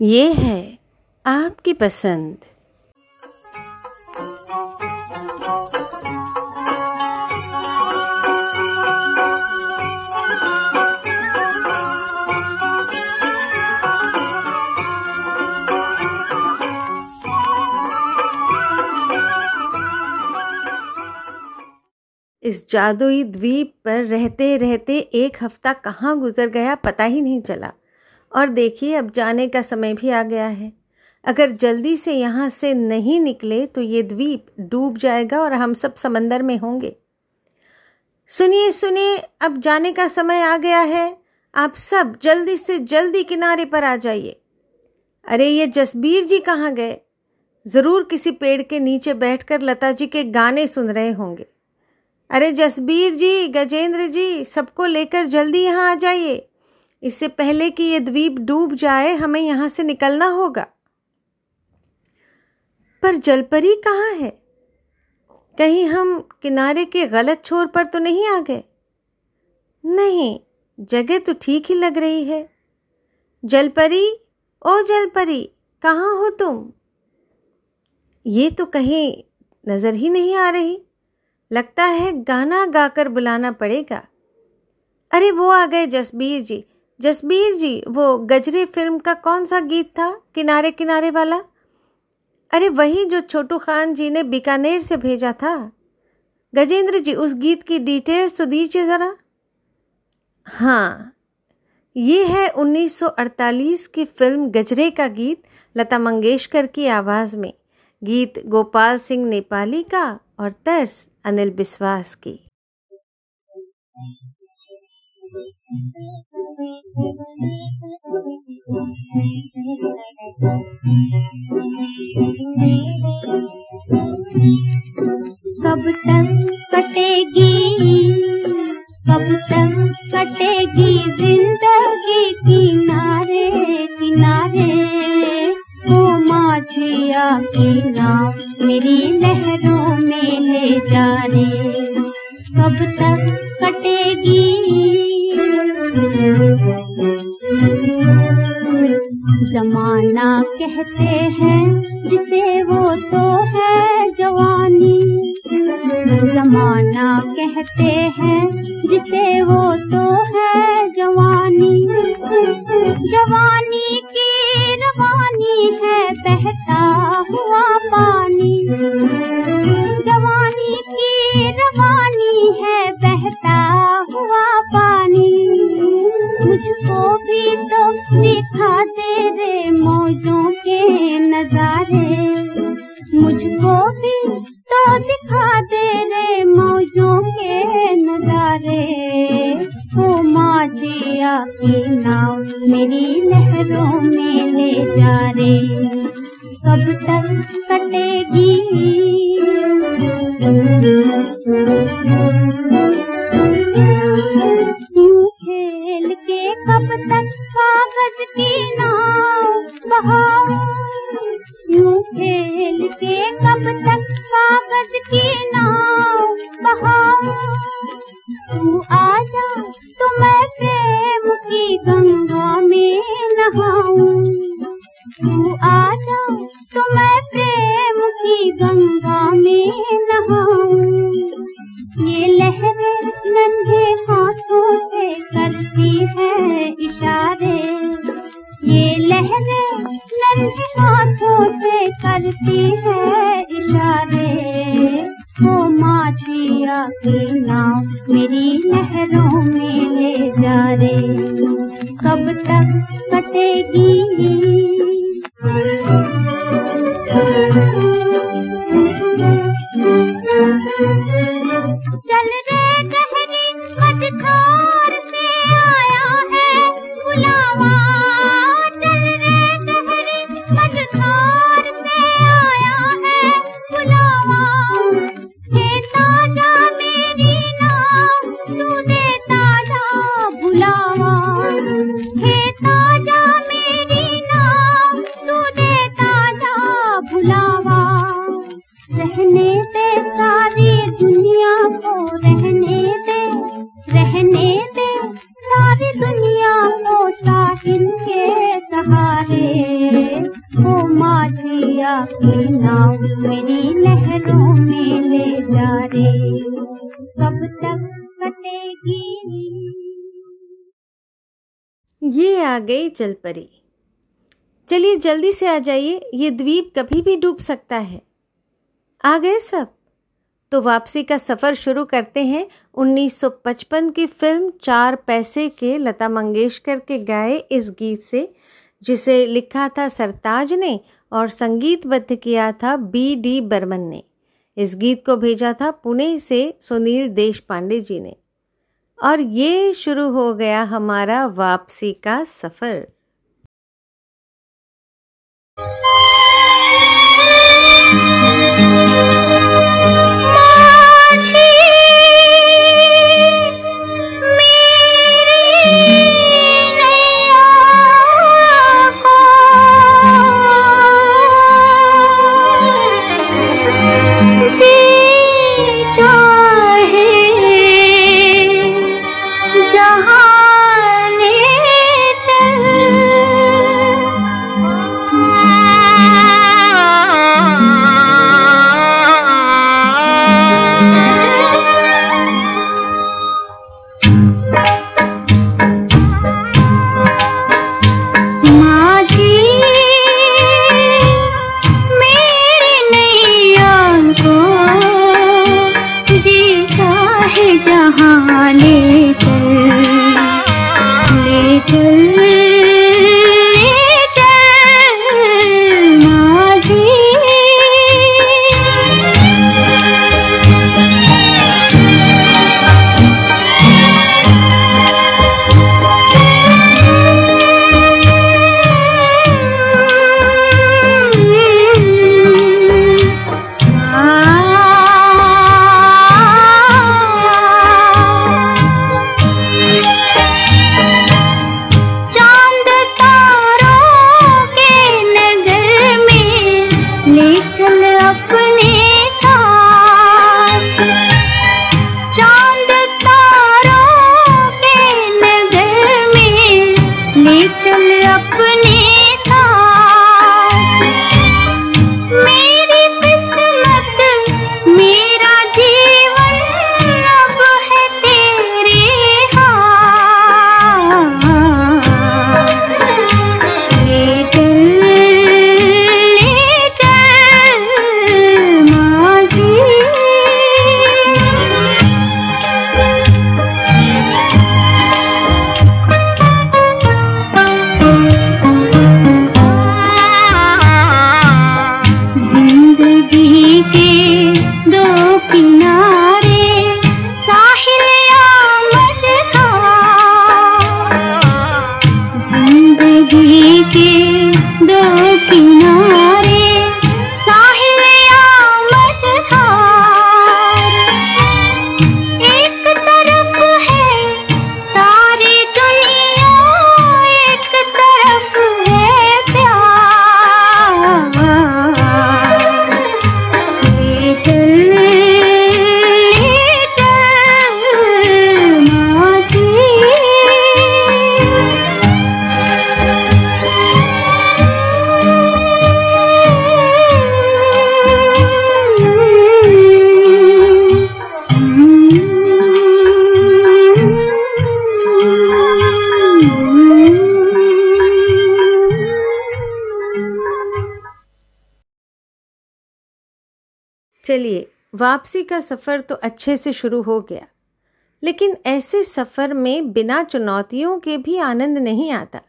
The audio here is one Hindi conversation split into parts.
ये है आपकी पसंद। इस जादुई द्वीप पर रहते रहते एक हफ़्ता कहाँ गुजर गया पता ही नहीं चला। और देखिए अब जाने का समय भी आ गया है। अगर जल्दी से यहाँ से नहीं निकले तो ये द्वीप डूब जाएगा और हम सब समंदर में होंगे। सुनिए सुनिए, अब जाने का समय आ गया है। आप सब जल्दी से जल्दी किनारे पर आ जाइए। अरे, ये जसबीर जी कहाँ गए? ज़रूर किसी पेड़ के नीचे बैठकर लता जी के गाने सुन रहे होंगे। अरे, जसबीर जी, गजेंद्र जी, सबको लेकर जल्दी यहाँ आ जाइए। इससे पहले कि ये द्वीप डूब जाए, हमें यहाँ से निकलना होगा। पर जलपरी कहाँ है? कहीं हम किनारे के गलत छोर पर तो नहीं आ गए? नहीं, जगह तो ठीक ही लग रही है। जलपरी, ओ जलपरी, कहाँ हो तुम? ये तो कहीं नज़र ही नहीं आ रही। लगता है गाना गाकर बुलाना पड़ेगा। अरे वो आ गए जसबीर जी। जसबीर जी, वो गजरे फ़िल्म का कौन सा गीत था? किनारे किनारे वाला? अरे वही जो छोटू खान जी ने बीकानेर से भेजा था। गजेंद्र जी, उस गीत की डिटेल्स तो दीजिए ज़रा। हाँ ये है 1948 की फ़िल्म गजरे का गीत, लता मंगेशकर की आवाज़ में। गीत गोपाल सिंह नेपाली का और तर्स अनिल बिस्वास की। कब तक कटेगी कब तक कटेगी ज़िंदगी किनारे किनारे। ओ माझिया की नाव मेरी लहरों में ले जा रे। कब तक कटेगी। जमाना कहते हैं, जिसे वो तो है जवानी। जमाना कहते हैं, जिसे वो तो है जवानी। जवानी की रवानी है, बहता हुआ पानी। जवानी की रवानी है, बहता हुआ पानी। मुझको भी तो दिखा तेरे मौजों के नजारे। मुझको भी तो दिखा तेरे मौजों के नजारे। ओ माझिया की नाव मेरी लहरों में ले जा रे। कब तक कटेगी? कब तक ये आ गई जलपरी। चलिए जल्दी से आ जाइए, ये द्वीप कभी भी डूब सकता है। आ गए सब। तो वापसी का सफ़र शुरू करते हैं 1955 की फ़िल्म चार पैसे के लता मंगेशकर के गाए इस गीत से, जिसे लिखा था सरताज ने और संगीतबद्ध किया था बी डी बर्मन ने। इस गीत को भेजा था पुणे से सुनील देश पांडे जी ने। और ये शुरू हो गया हमारा वापसी का सफ़र। चलिए वापसी का सफ़र तो अच्छे से शुरू हो गया। लेकिन ऐसे सफ़र में बिना चुनौतियों के भी आनंद नहीं आता।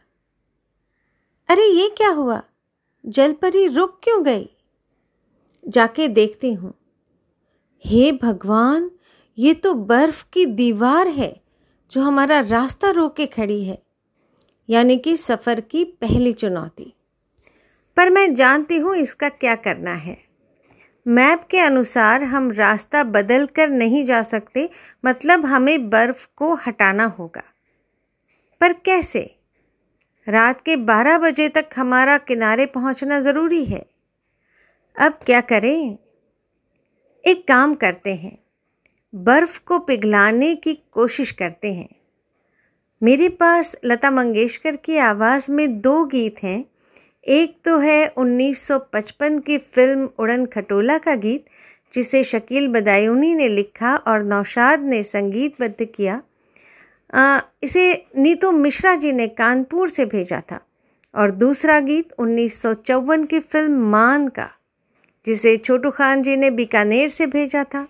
अरे, ये क्या हुआ? जलपरी रुक क्यों गई? जाके देखती हूँ। हे भगवान, ये तो बर्फ़ की दीवार है जो हमारा रास्ता रोक के खड़ी है। यानी कि सफ़र की पहली चुनौती। पर मैं जानती हूँ इसका क्या करना है। मैप के अनुसार हम रास्ता बदल कर नहीं जा सकते मतलब हमें बर्फ़ को हटाना होगा। पर कैसे? रात के 12 बजे तक हमारा किनारे पहुँचना ज़रूरी है। अब क्या करें? एक काम करते हैं। बर्फ़ को पिघलाने की कोशिश करते हैं। मेरे पास लता मंगेशकर की आवाज़ में दो गीत हैं। एक तो है 1955 की फ़िल्म उड़न खटोला का गीत जिसे शकील बदायूनी ने लिखा और नौशाद ने संगीतबद्ध किया। आ, इसे नीतू मिश्रा जी ने कानपुर से भेजा था। और दूसरा गीत उन्नीस सौ चौवन की फ़िल्म मान का जिसे छोटू खान जी ने बीकानेर से भेजा था।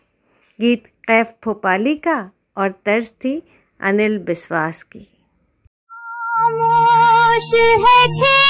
गीत कैफ भोपाली का और तर्ज थी अनिल बिस्वास की। है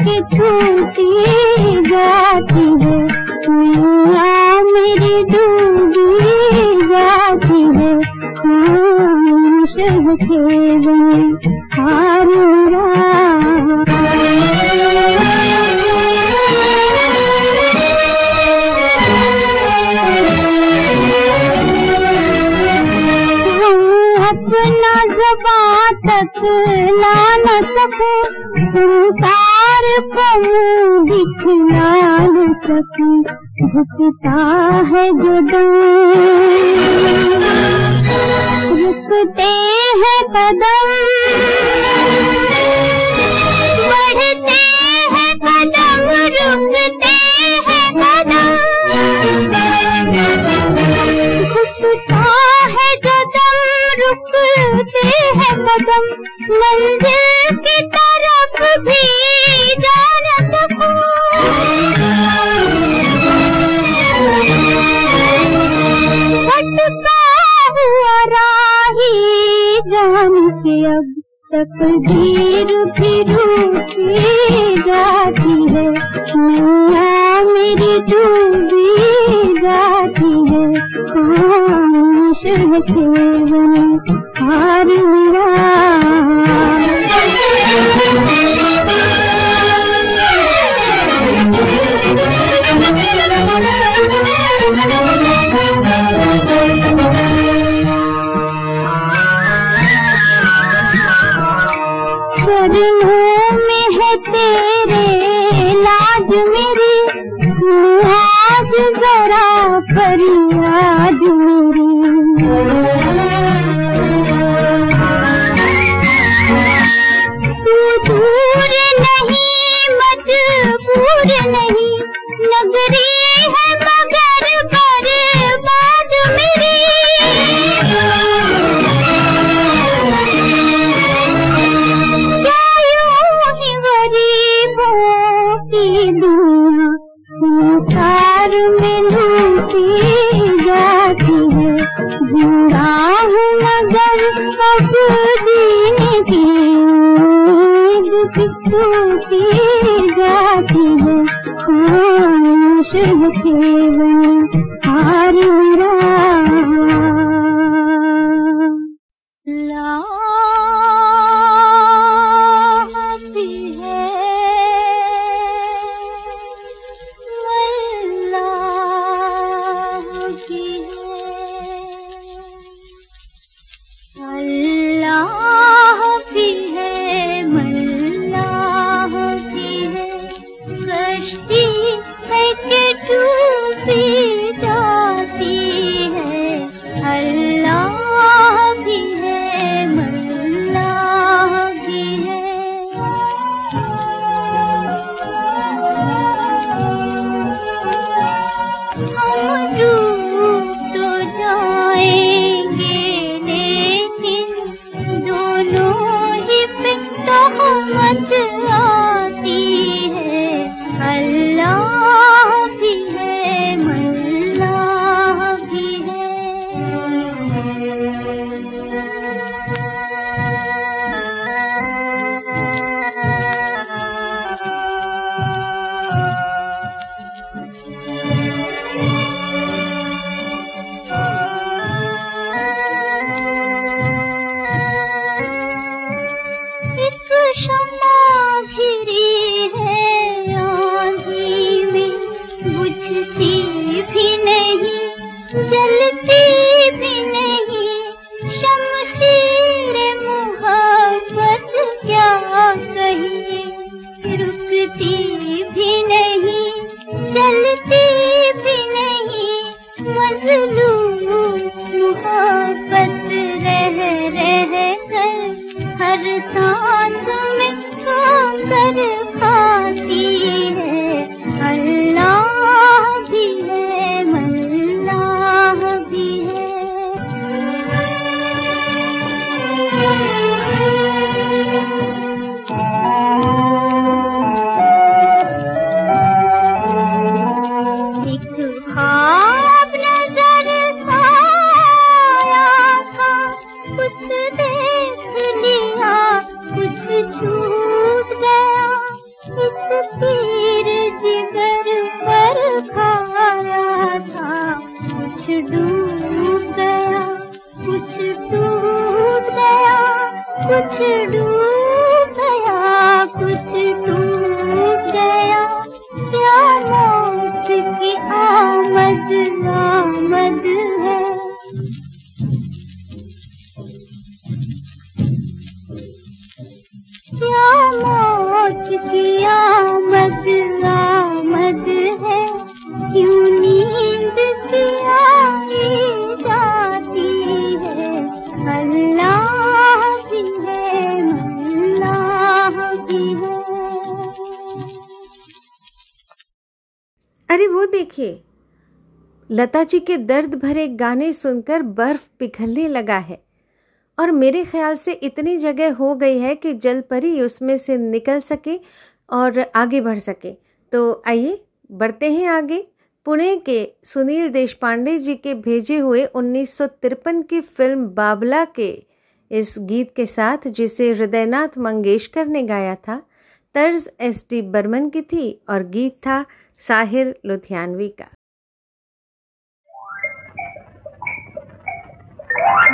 के छूटी जाती है। मैया मेरी डूबी जाती है। शुभ के अपना जबा तक ला न सकू सुनता पर पवन दिखला सकी झुकता है जुदा भीरू भीरू जाती है नैया मेरी डूबी जाती है आम शहर के हार मेरा लता जी के दर्द भरे गाने सुनकर बर्फ़ पिघलने लगा है। और मेरे ख्याल से इतनी जगह हो गई है कि जल परी उसमें से निकल सके और आगे बढ़ सके। तो आइए, बढ़ते हैं आगे। पुणे के सुनील देशपांडे जी के भेजे हुए 1953 की फ़िल्म बाबला के इस गीत के साथ, जिसे हृदयनाथ मंगेशकर ने गाया था, तर्ज एस टी बर्मन की थी और गीत था साहिर लुधियानवी का। लहरों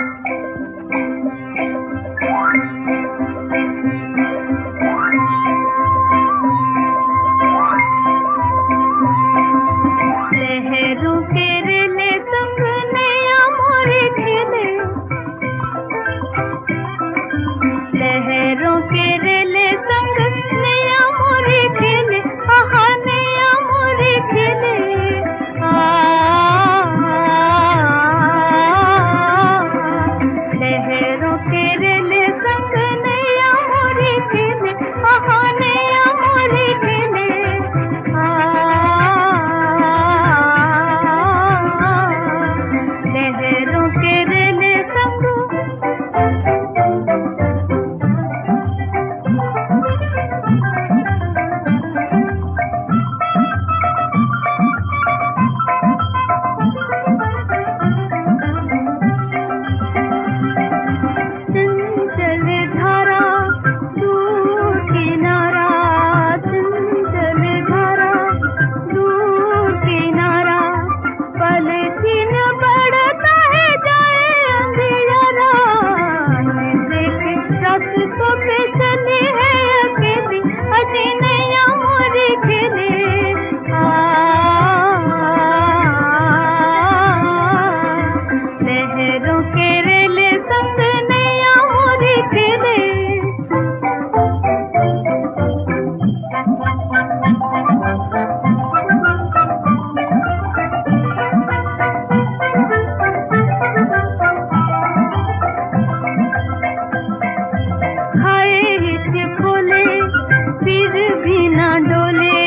फिर भी ना डोले।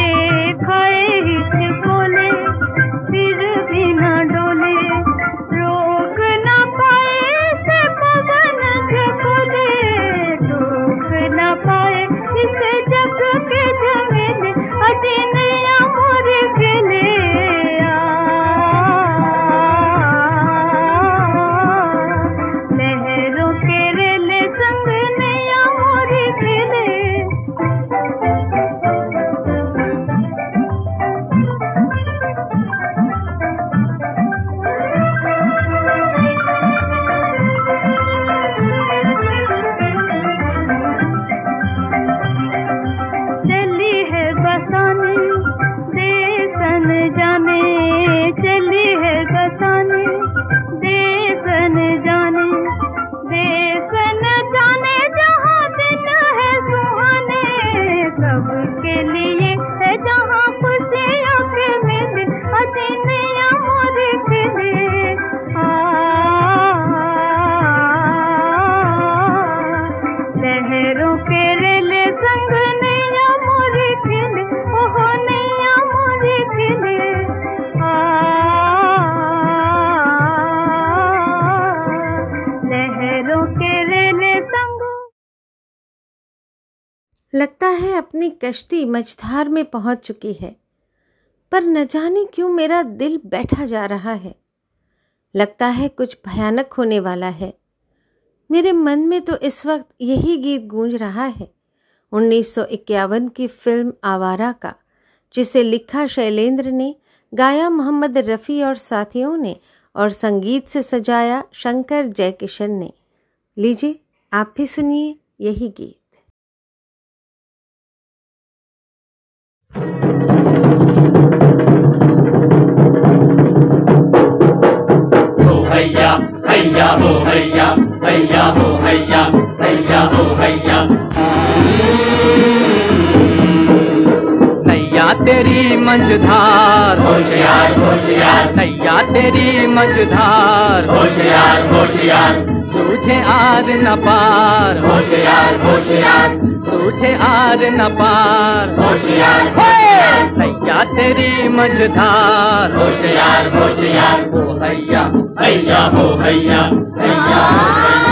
कश्ती मझधार में पहुँच चुकी है। पर न जाने क्यों मेरा दिल बैठा जा रहा है। लगता है कुछ भयानक होने वाला है। मेरे मन में तो इस वक्त यही गीत गूंज रहा है। 1951 की फ़िल्म आवारा का, जिसे लिखा शैलेंद्र ने, गाया मोहम्मद रफ़ी और साथियों ने और संगीत से सजाया शंकर जयकिशन ने। लीजिए, आप भी सुनिए यही गीत। हैया हैया हो हैया हैया हो हैया हैया हो हैया नैया तेरी मंझधार। होशियार होशियार। नैया तेरी मंझधार। होशियार होशियार। सूझे आर न पार। होशियार होशियार। सूझे आर न पार। होशियार। नैया तेरी मंझधार। होशियार होशियार। हो हैया हैया हो हैया हैया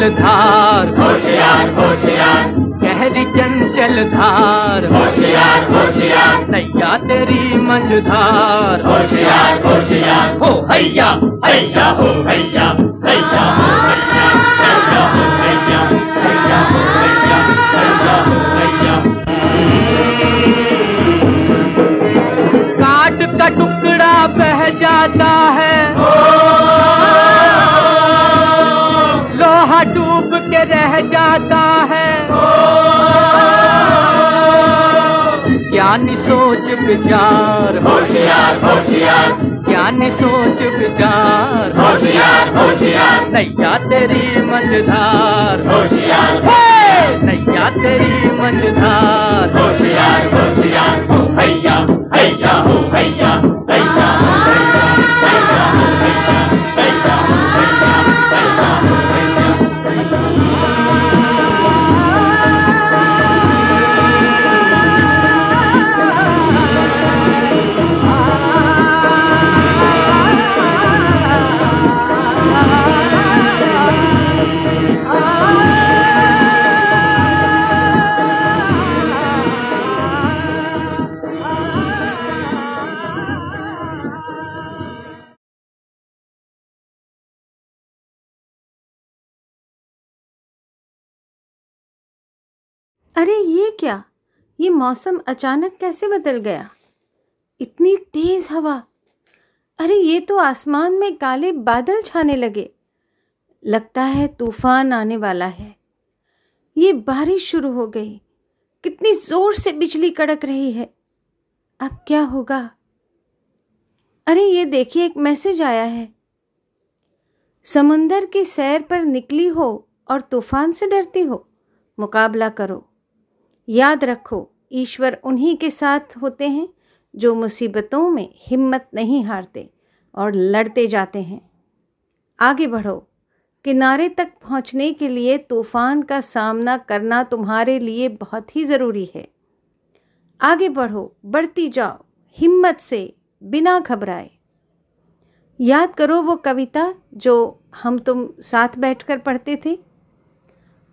चंचल धार होशियार होशियार। गहरी चंचल धार होशियार होशियार। सैया तेरी मझधार। होशियार होशियार। हो हैया हैया हो हैया हैया हो हैया। जाता है। ज्ञानी सोच विचार। होशियार होशियार। ज्ञानी सोच विचार। होशियार होशियार। नैया तेरी मझधार। होशियार। हे! नैया तेरी मंझधार। होशियार होशियार। हो हैया हैया हो। मौसम अचानक कैसे बदल गया? इतनी तेज हवा। अरे, ये तो आसमान में काले बादल छाने लगे। लगता है तूफ़ान आने वाला है। ये बारिश शुरू हो गई। कितनी ज़ोर से बिजली कड़क रही है। अब क्या होगा? अरे, ये देखिए, एक मैसेज आया है। समुंदर की सैर पर निकली हो और तूफ़ान से डरती हो। मुकाबला करो। याद रखो ईश्वर उन्हीं के साथ होते हैं, जो मुसीबतों में हिम्मत नहीं हारते और लड़ते जाते हैं। आगे बढ़ो। किनारे तक पहुँचने के लिए तूफ़ान का सामना करना तुम्हारे लिए बहुत ही ज़रूरी है। आगे बढ़ो। बढ़ती जाओ। हिम्मत से बिना घबराए। याद करो वो कविता जो हम तुम साथ बैठकर पढ़ते थे?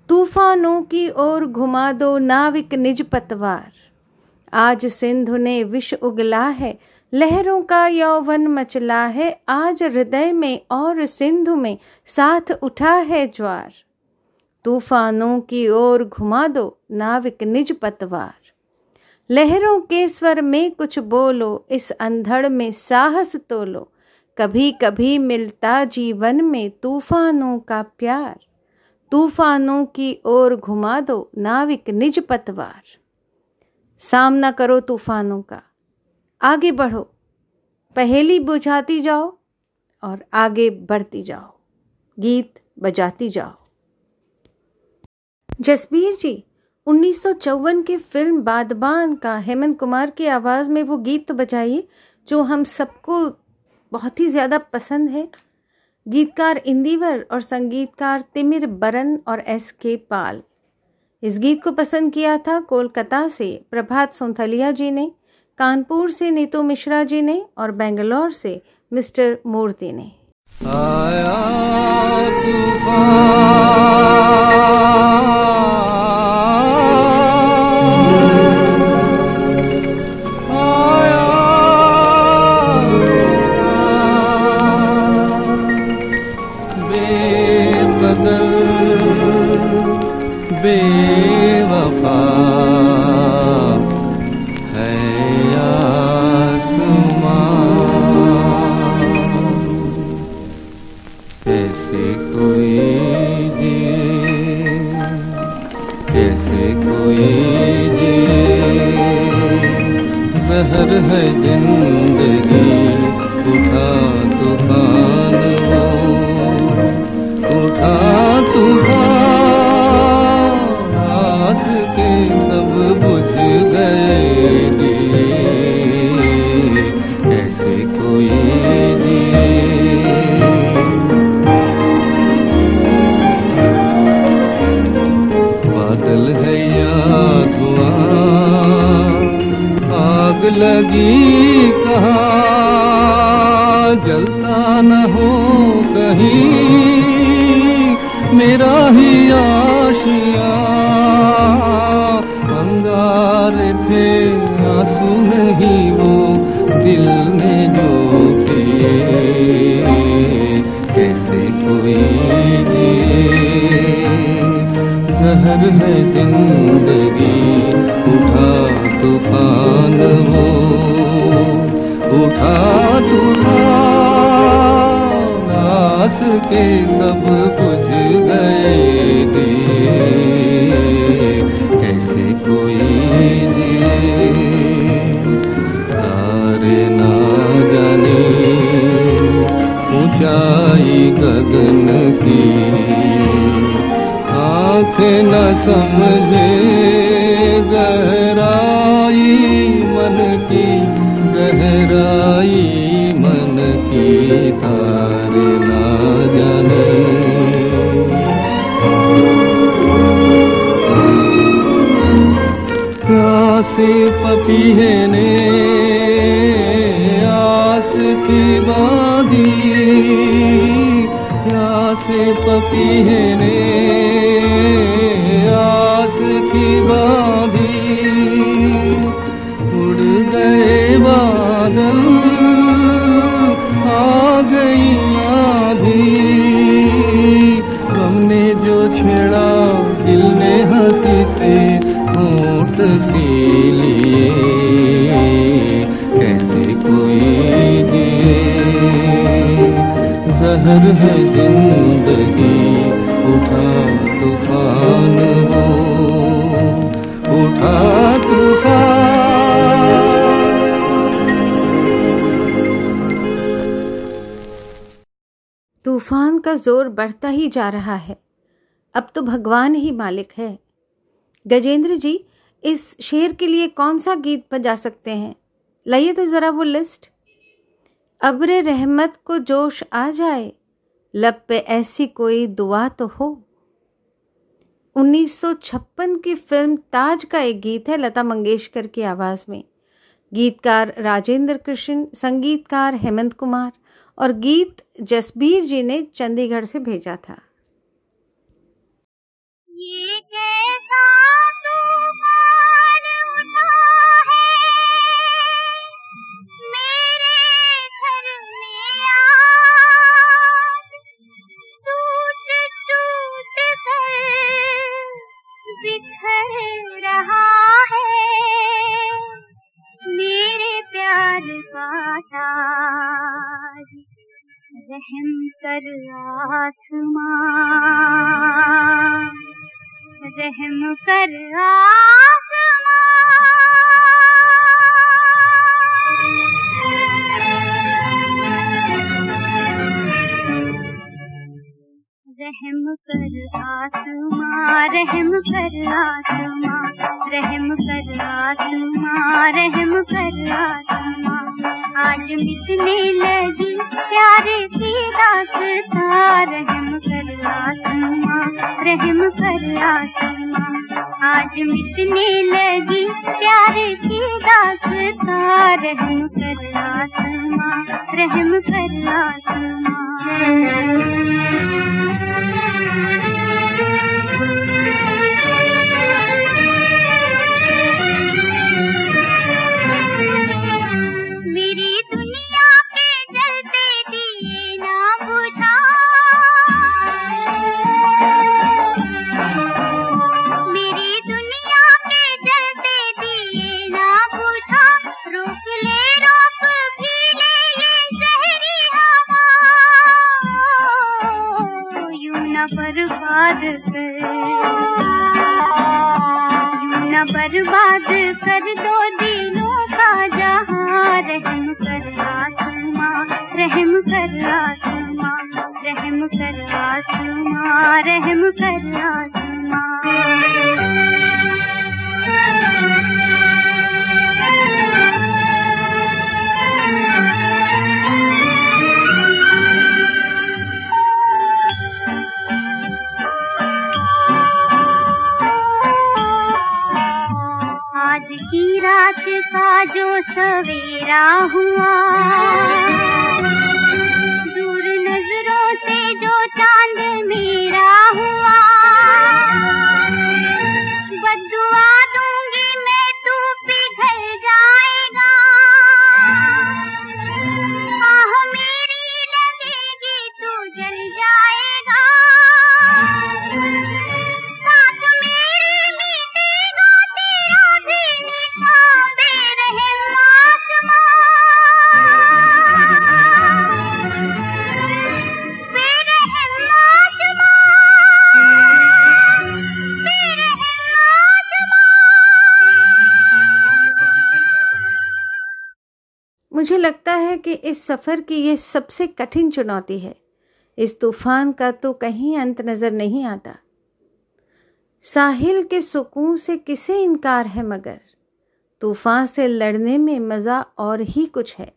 तूफानों की ओर घुमा दो नाविक निज पतवार। आज सिंधु ने विष उगला है, लहरों का यौवन मचला है, आज हृदय में और सिंधु में साथ उठा है ज्वार। तूफानों की ओर घुमा दो नाविक निज पतवार। लहरों के स्वर में कुछ बोलो, इस अंधड़ में साहस तोलो। कभी कभी मिलता जीवन में तूफानों का प्यार। तूफानों की ओर घुमा दो नाविक निज पतवार। सामना करो तूफानों का। आगे बढ़ो। पहेली बुझाती जाओ और आगे बढ़ती जाओ। गीत बजाती जाओ। जसबीर जी, उन्नीस के फ़िल्म बादबान का हेमंत कुमार की आवाज़ में वो गीत तो बजाइए, जो हम सबको बहुत ही ज़्यादा पसंद है। गीतकार इंदिवर और संगीतकार तिमिर बरन और एस के पाल। इस गीत को पसंद किया था कोलकाता से प्रभात सोंथलिया जी ने, कानपुर से नीतू मिश्रा जी ने और बेंगलोर से मिस्टर मूर्ति ने। के सब बुझ गए दिए। कैसे कोई जिए तारे ना जाने ऊंचाई गगन की। आँख न समझे प्यासे पपीहे ने आस की बांधी, उड़ गए बादल, आ गई आधी। हमने जो छेड़ा, दिल ने हँसी से, होठ सी लिए। जहर है ज़िंदगी उठा तूफ़ान वो उठा तूफ़ान। तूफ़ान का ज़ोर बढ़ता ही जा रहा है। अब तो भगवान ही मालिक है। गजेंद्र जी, इस शेर के लिए कौन सा गीत बजा सकते हैं? लाइए तो ज़रा वो लिस्ट। अब्र रहमत को जोश आ जाए, लब पे ऐसी कोई दुआ तो हो। 1956 की फ़िल्म ताज का एक गीत है लता मंगेशकर की आवाज़ में। गीतकार राजेंद्र कृष्ण, संगीतकार हेमंत कुमार और गीत जसबीर जी ने चंडीगढ़ से भेजा था। ये कैसा रहम कर आसमां रहम आसमां रहम कर आसमां, रहम कर आसमां, रहम कर आसमां, रहम कर आसमां। आज मिटने लगी प्यारे की दास्तां रहम कर आसमां, रहम कर आसमां। आज मिटने लगी प्यारे की दास्तां रहम कर आसमां, रहम कर आसमां। Thank you. मुझे लगता है कि इस सफ़र की ये सबसे कठिन चुनौती है। इस तूफ़ान का तो कहीं अंत नज़र नहीं आता। साहिल के सुकून से किसे इनकार है मगर? तूफ़ान से लड़ने में मज़ा और ही कुछ है।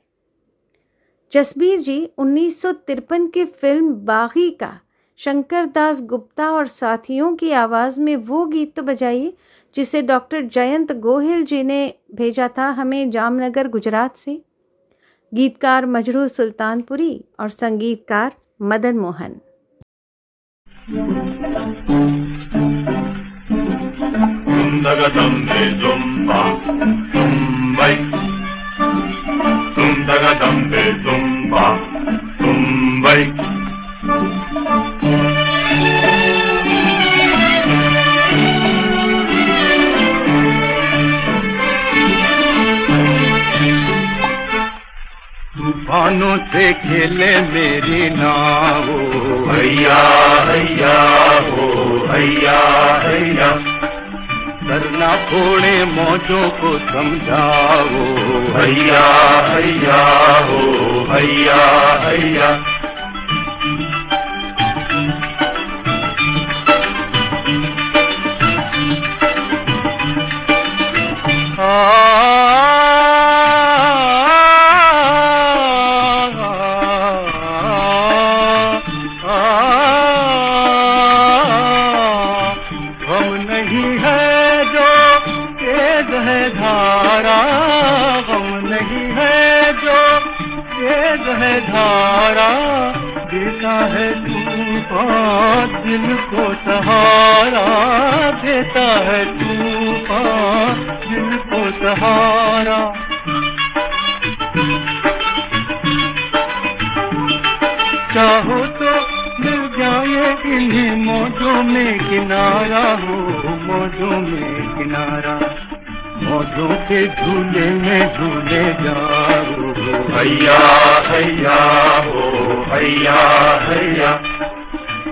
जसबीर जी 1953 की फ़िल्म बागी का शंकर दास गुप्ता और साथियों की आवाज़ में वो गीत तो बजाइए, जिसे डॉक्टर जयंत गोहिल जी ने भेजा था हमें जामनगर, गुजरात से। गीतकार मजरू सुल्तानपुरी और संगीतकार मदन मोहन। tumdagadambe तूफानों से खेले मेरी नाव। हैया हैया हो हैया हैया। करना थोड़े मौजों को समझाओ। हैया हैया हो हैया हैया। हम है धारा हम नहीं है जो। तेज है धारा, देता है तूफ़ान, दिल को सहारा, देता है तूफ़ान, दिल को सहारा। चाहो तो मिल जाए इन्हीं मौजों में किनारा हो, मौजों में किनारा। मौजों के झूले में झूले जाओ हैया हैया हो हैया हैया।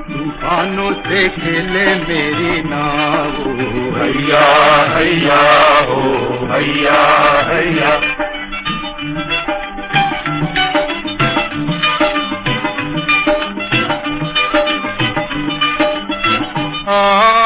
तूफानों से खेले मेरी नाव। हैया हैया हो हैया हैया। आ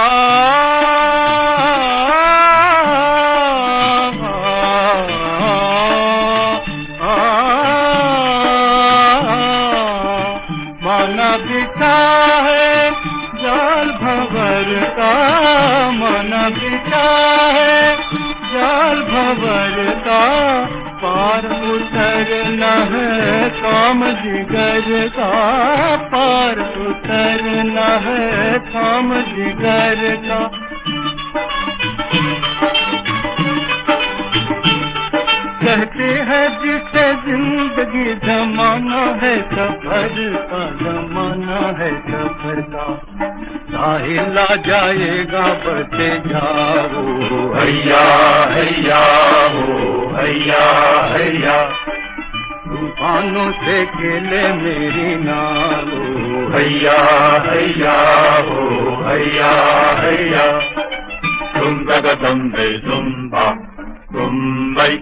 जाएगा बचे जाओ। हैया हैया हो हैया हैया तूफानों से खेले मेरी नाव हैया हैया हो हैया हैया तुम दगदम्बे तुम्बा तुम्बई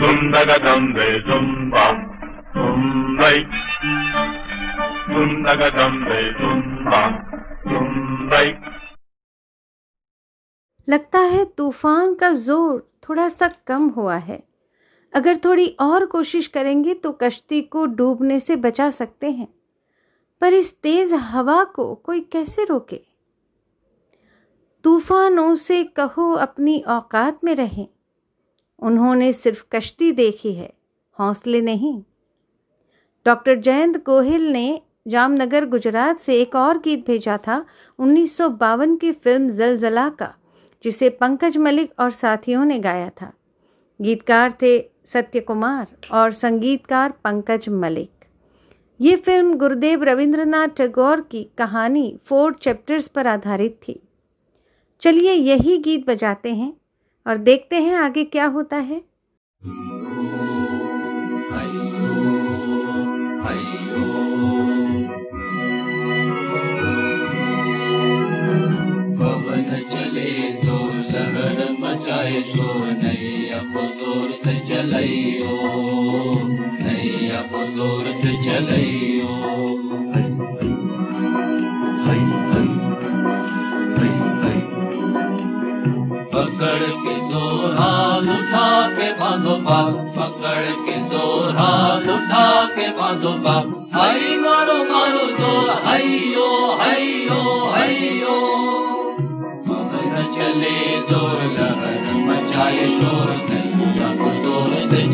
तुम दगदम्बे तुम्बा तुम्बई तुम दगदम्बे तुम्बा तुम्बई लगता है तूफ़ान का ज़ोर थोड़ा सा कम हुआ है। अगर थोड़ी और कोशिश करेंगे तो कश्ती को डूबने से बचा सकते हैं। पर इस तेज हवा को कोई कैसे रोके? तूफानों से कहो अपनी औकात में रहें। उन्होंने सिर्फ़ कश्ती देखी है, हौसले नहीं। डॉक्टर जयंत गोहिल ने जामनगर गुजरात से एक और गीत भेजा था, उन्नीस सौ बावन की फ़िल्म जलजला का, जिसे पंकज मलिक और साथियों ने गाया था। गीतकार थे सत्य कुमार और संगीतकार पंकज मलिक। ये फ़िल्म गुरुदेव रविंद्रनाथ टैगोर की कहानी फोर चैप्टर्स पर आधारित थी। चलिए यही गीत बजाते हैं और देखते हैं आगे क्या होता है। पकड़ के दो हाथ उठा के बांधो पाप पकड़ पाप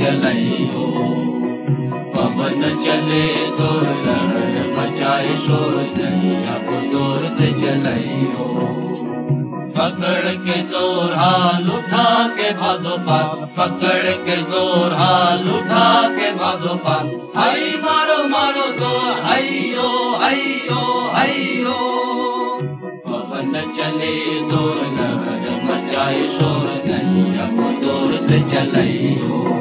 जलई पवन चले तो लहर मचाए शोर अब दूर से जलई पकड़ के ज़ोर हाल उठा के भादो पा पकड़ के ज़ोर हाल उठा के भादो पा हई मारो मारो दो हईयो हईयो हईयो पवन चले तोर लहर मचाए शोर नहीं अब दूर से जलई हो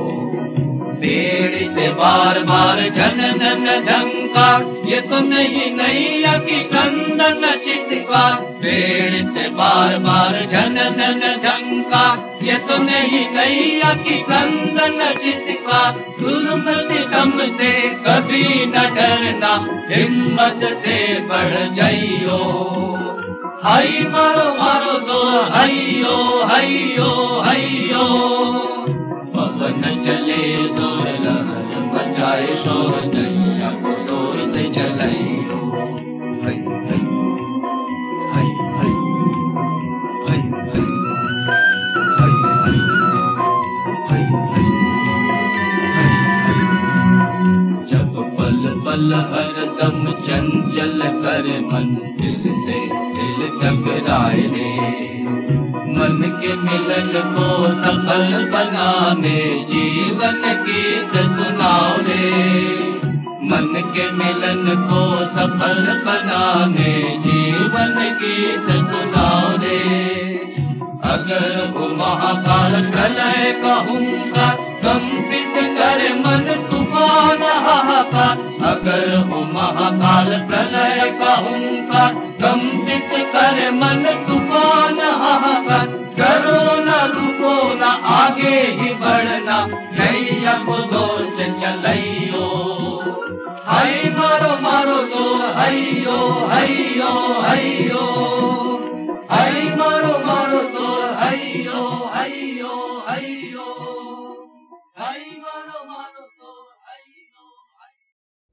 से बार बार जन नन झंका। ये तो नहीं नैया की कंदन चितका। पेड़ से बार बार जन नन झंका। ये तो नहीं नैया की कंदन चितका। जुल्म कम से कभी न डरना। हिम्मत हरदम चंचल कर मन दिल से दिल टकराए मन के मिलन को सफल बनाने, जीवन गीत सुनाओ रे मन के मिलन को सफल बनाने, जीवन गीत सुनाओ रे अगर वो महाकाल प्रलय कहूँगा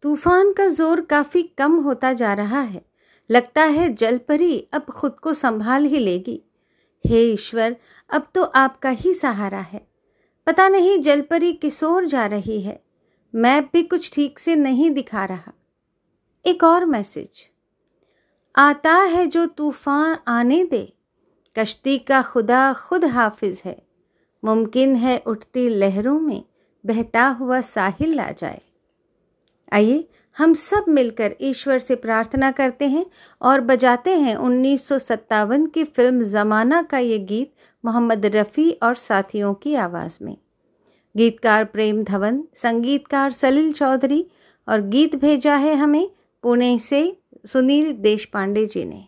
तूफ़ान का ज़ोर काफ़ी कम होता जा रहा है। लगता है जलपरी अब खुद को संभाल ही लेगी। हे ईश्वर, अब तो आपका ही सहारा है। पता नहीं जलपरी किस ओर जा रही है। मैप भी कुछ ठीक से नहीं दिखा रहा। एक और मैसेज। आता है जो तूफ़ान आने दे। कश्ती का खुदा खुद हाफिज है। मुमकिन है उठती लहरों में बहता हुआ साहिल आ जाए। आइए, हम सब मिलकर ईश्वर से प्रार्थना करते हैं और बजाते हैं उन्नीस सौ सत्तावन की फ़िल्म ज़माना का ये गीत मोहम्मद रफ़ी और साथियों की आवाज़ में। गीतकार प्रेम धवन, संगीतकार सलील चौधरी और गीत भेजा है हमें पुणे से सुनील देशपांडे जी ने।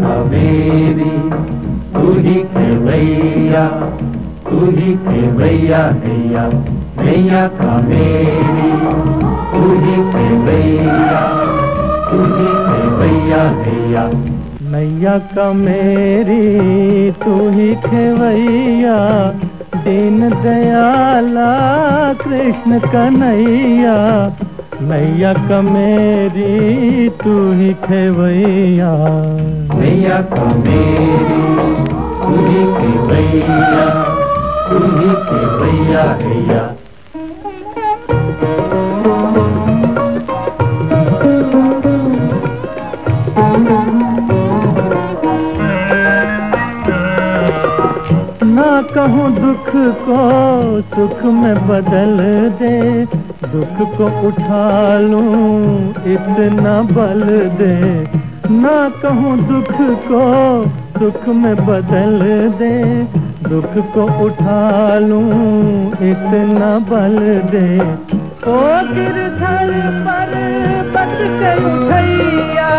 कावेरी तू ही खेवैया तू ही नैया कावेरी तू ही तू ही नैया का मेरी तू ही खेवैया, दीन दयाला कृष्ण कन्हैया। नैया का मेरी तू ही खेवैया। नैया का मेरी तू ही खेवैया, तू ही खेवैया हैया कहूँ दुख को सुख में बदल दे, दुख को उठा लूँ इतना बल दे। ना कहूँ दुख को सुख में बदल दे, दुख को उठा लूँ इतना बल दे। ओ पर बच के उठैया।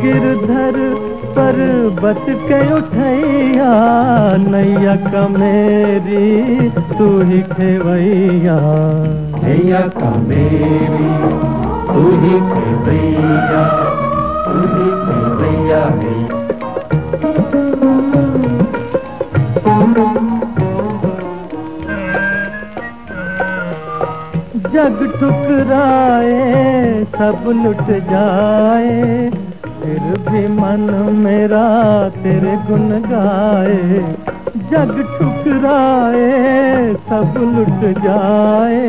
गिरधर पर्वत के उठैया नैया कमेरी तू ही खेवैया। नैया कमेरी तू ही खेवैया तू ही खेवैया है। जग ठुकराए सब लुट जाए। फिर भी मन मेरा तेरे गुन गाए, जग ठुकराए, सब लुट जाए।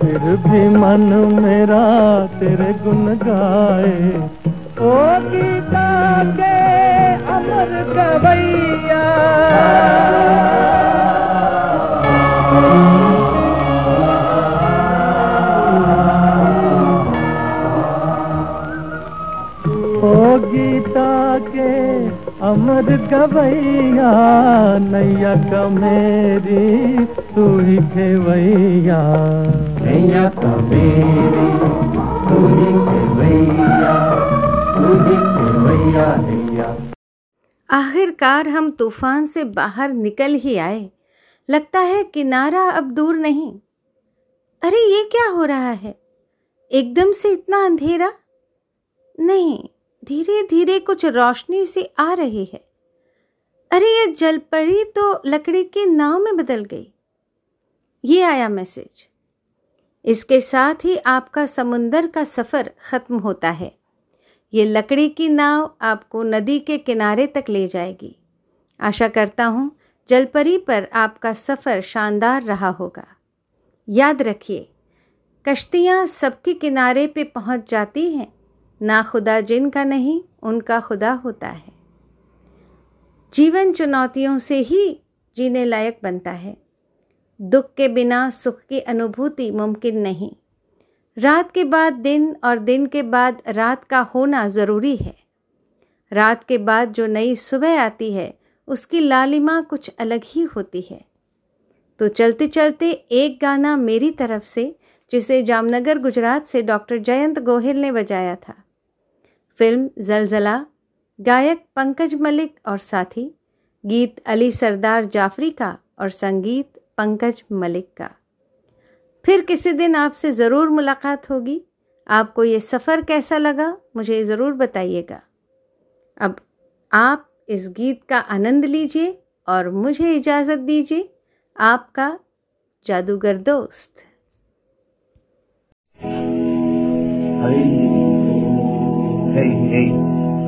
फिर भी मन मेरा तेरे गुन गाए। ओ गीता के अमर गवैया अमर गवैया नैया का मेरी तू ही खेवैया। नैया का मेरी तू ही खेवैया तू ही खेवैया नैया। आखिरकार हम तूफ़ान से बाहर निकल ही आए। लगता है किनारा अब दूर नहीं। अरे ये क्या हो रहा है? एकदम से इतना अंधेरा? नहीं धीरे धीरे कुछ रोशनी सी आ रही है। अरे, ये जलपरी तो लकड़ी की नाव में बदल गई। ये आया मैसेज। इसके साथ ही आपका समुंदर का सफ़र ख़त्म होता है। ये लकड़ी की नाव आपको नदी के किनारे तक ले जाएगी। आशा करता हूँ जलपरी पर आपका सफ़र शानदार रहा होगा। याद रखिए, कश्तियाँ सबके किनारे पे पहुँच जाती हैं। ना खुदा जिनका नहीं, उनका खुदा होता है। जीवन चुनौतियों से ही जीने लायक बनता है। दुख के बिना सुख की अनुभूति मुमकिन नहीं। रात के बाद दिन और दिन के बाद रात का होना ज़रूरी है। रात के बाद जो नई सुबह आती है, उसकी लालिमा कुछ अलग ही होती है। तो चलते चलते एक गाना मेरी तरफ़ से, जिसे जामनगर, गुजरात से डॉक्टर जयंत गोहिल ने बजाया था। फ़िल्म जलजला गायक पंकज मलिक और साथी गीत अली सरदार जाफरी का और संगीत पंकज मलिक का। फिर किसी दिन आपसे ज़रूर मुलाकात होगी। आपको ये सफ़र कैसा लगा मुझे ज़रूर बताइएगा। अब आप इस गीत का आनंद लीजिए और मुझे इजाज़त दीजिए। आपका जादूगर दोस्त। hey,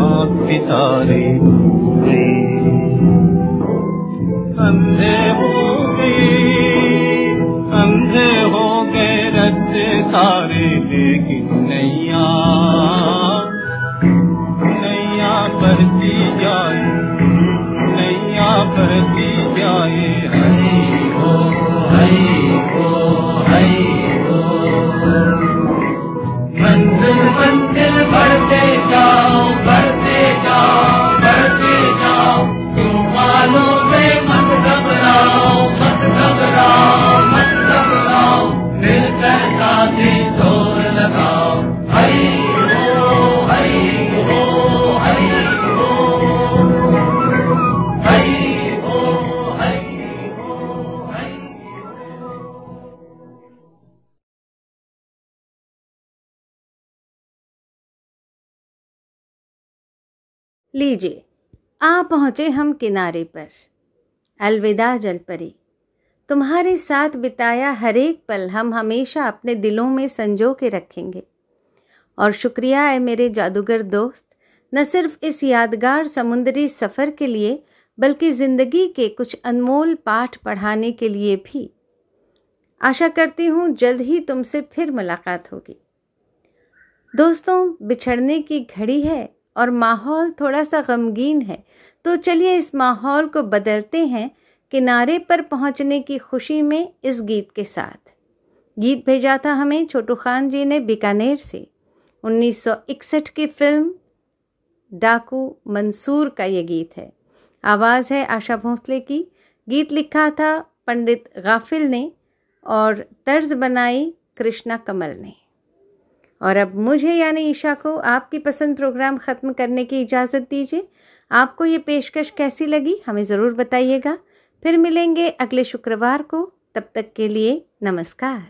चाँद सितारे डूब लीजिए। आ पहुँचे हम किनारे पर। अलविदा जलपरी। तुम्हारे साथ बिताया हर एक पल हम हमेशा अपने दिलों में संजो के रखेंगे। और शुक्रिया है मेरे जादूगर दोस्त, न सिर्फ़ इस यादगार समुद्री सफ़र के लिए, बल्कि ज़िंदगी के कुछ अनमोल पाठ पढ़ाने के लिए भी। आशा करती हूँ जल्द ही तुमसे फिर मुलाकात होगी। दोस्तों, बिछड़ने की घड़ी है। और माहौल थोड़ा सा गमगीन है। तो चलिए इस माहौल को बदलते हैं किनारे पर पहुँचने की खुशी में इस गीत के साथ। गीत भेजा था हमें छोटू खान जी ने बीकानेर से। 1961 की फ़िल्म डाकू मंसूर का ये गीत है। आवाज़ है आशा भोंसले की। गीत लिखा था पंडित गाफिल ने और तर्ज बनाई कृष्णा कमल ने। और अब मुझे यानी ईशा को आपकी पसंद प्रोग्राम ख़त्म करने की इजाज़त दीजिए। आपको ये पेशकश कैसी लगी, हमें ज़रूर बताइएगा। फिर मिलेंगे अगले शुक्रवार को। तब तक के लिए नमस्कार।